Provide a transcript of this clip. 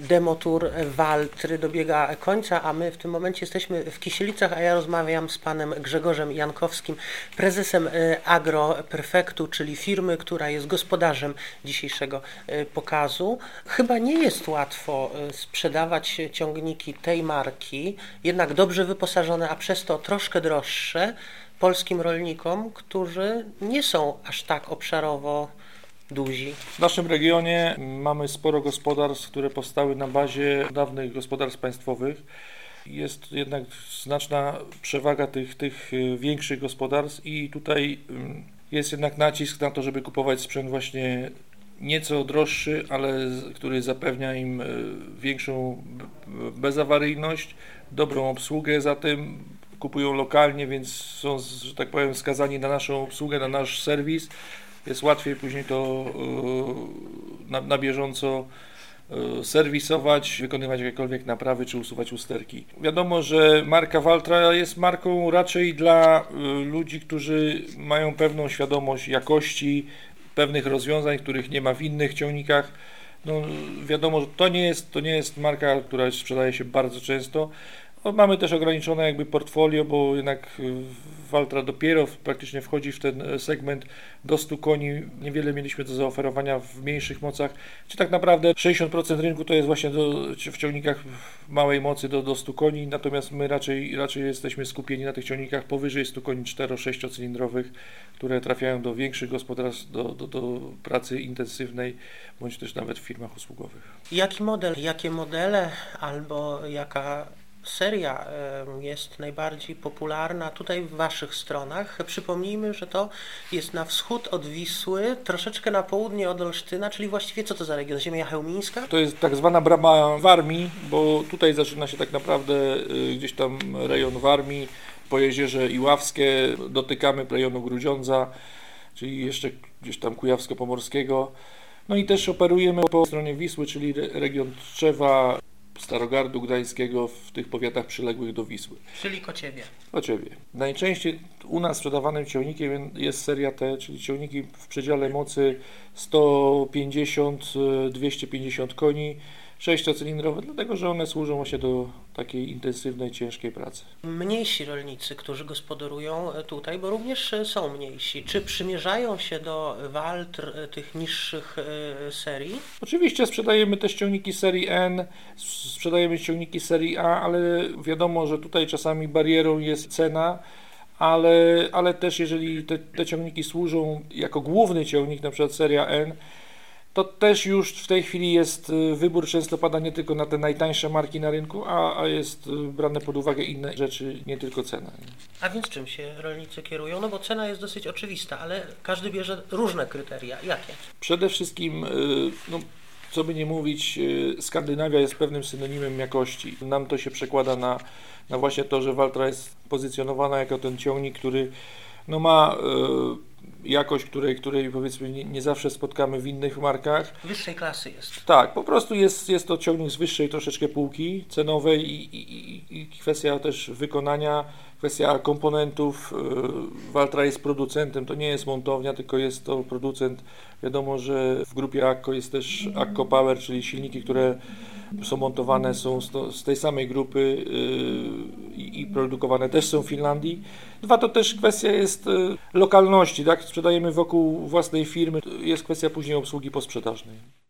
Demotur Waltry dobiega końca, a my w tym momencie jesteśmy w Kisielicach, a ja rozmawiam z panem Grzegorzem Jankowskim, prezesem e, Agro Perfectu, czyli firmy, która jest gospodarzem dzisiejszego e, pokazu. Chyba nie jest łatwo e, sprzedawać ciągniki tej marki, jednak dobrze wyposażone, a przez to troszkę droższe polskim rolnikom, którzy nie są aż tak obszarowo duzi. W naszym regionie mamy sporo gospodarstw, które powstały na bazie dawnych gospodarstw państwowych. Jest jednak znaczna przewaga tych, tych y, większych gospodarstw i tutaj y, jest jednak nacisk na to, żeby kupować sprzęt właśnie nieco droższy, ale który zapewnia im y, większą bezawaryjność, dobrą obsługę za tym, kupują lokalnie, więc są, że tak powiem, skazani na naszą obsługę, na nasz serwis jest łatwiej później to e, na, na bieżąco e, serwisować, wykonywać jakiekolwiek naprawy czy usuwać usterki. Wiadomo, że marka Valtra jest marką raczej dla e, ludzi, którzy mają pewną świadomość jakości pewnych rozwiązań, których nie ma w innych ciągnikach. No, wiadomo, że to nie jest, to nie jest marka, która sprzedaje się bardzo często. No, mamy też ograniczone jakby portfolio, bo jednak y, Waltra dopiero praktycznie wchodzi w ten e, segment do 100 koni. Niewiele mieliśmy do zaoferowania w mniejszych mocach. Czy tak naprawdę 60% rynku to jest właśnie do, w ciągnikach małej mocy do, do 100 koni, natomiast my raczej, raczej jesteśmy skupieni na tych ciągnikach powyżej 100 koni 4-6 cylindrowych, które trafiają do większych gospodarstw, do, do, do pracy intensywnej, bądź też nawet w firmach usługowych. Jaki model, jakie modele albo jaka seria jest najbardziej popularna tutaj w Waszych stronach. Przypomnijmy, że to jest na wschód od Wisły, troszeczkę na południe od Olsztyna, czyli właściwie co to za region? Ziemia chełmińska? To jest tak zwana brama Warmii, bo tutaj zaczyna się tak naprawdę y, gdzieś tam rejon Warmii, po jeziorze Iławskie, dotykamy rejonu Grudziądza, czyli jeszcze gdzieś tam Kujawsko-Pomorskiego. No i też operujemy po stronie Wisły, czyli region Tczewa, Starogardu Gdańskiego w tych powiatach przyległych do Wisły. Czyli Kociewie. Kociewie. Najczęściej u nas sprzedawanym ciągnikiem jest seria T, czyli ciągniki w przedziale mocy 150-250 koni sześciocylindrowe, dlatego że one służą właśnie do takiej intensywnej, ciężkiej pracy. Mniejsi rolnicy, którzy gospodarują tutaj, bo również są mniejsi, czy przymierzają się do waltr tych niższych e, serii? Oczywiście sprzedajemy też ciągniki serii N, sprzedajemy ciągniki serii A, ale wiadomo, że tutaj czasami barierą jest cena ale, ale też jeżeli te, te ciągniki służą jako główny ciągnik, na przykład seria N, to też już w tej chwili jest y, wybór często pada nie tylko na te najtańsze marki na rynku, a, a jest y, brane pod uwagę inne rzeczy, nie tylko cena. A więc czym się rolnicy kierują? No bo cena jest dosyć oczywista, ale każdy bierze różne kryteria. Jakie? Przede wszystkim, y, no, co by nie mówić, Skandynawia jest pewnym synonimem jakości. Nam to się przekłada na, na właśnie to, że Waltra jest pozycjonowana jako ten ciągnik, który no, ma jakość, której, której powiedzmy nie, nie, zawsze spotkamy w innych markach. Wyższej klasy jest. Tak, po prostu jest, jest to ciągnik z wyższej troszeczkę półki cenowej i, i, i kwestia też wykonania, kwestia komponentów. Y, Waltra jest producentem, to nie jest montownia, tylko jest to producent. Wiadomo, że w grupie Akko jest też Akko Power, czyli silniki, które są montowane są z, tej samej grupy yy, i produkowane też są w Finlandii. Dwa to też kwestia jest yy, lokalności, tak? Sprzedajemy wokół własnej firmy, jest kwestia później obsługi posprzedażnej.